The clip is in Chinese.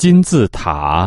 金字塔。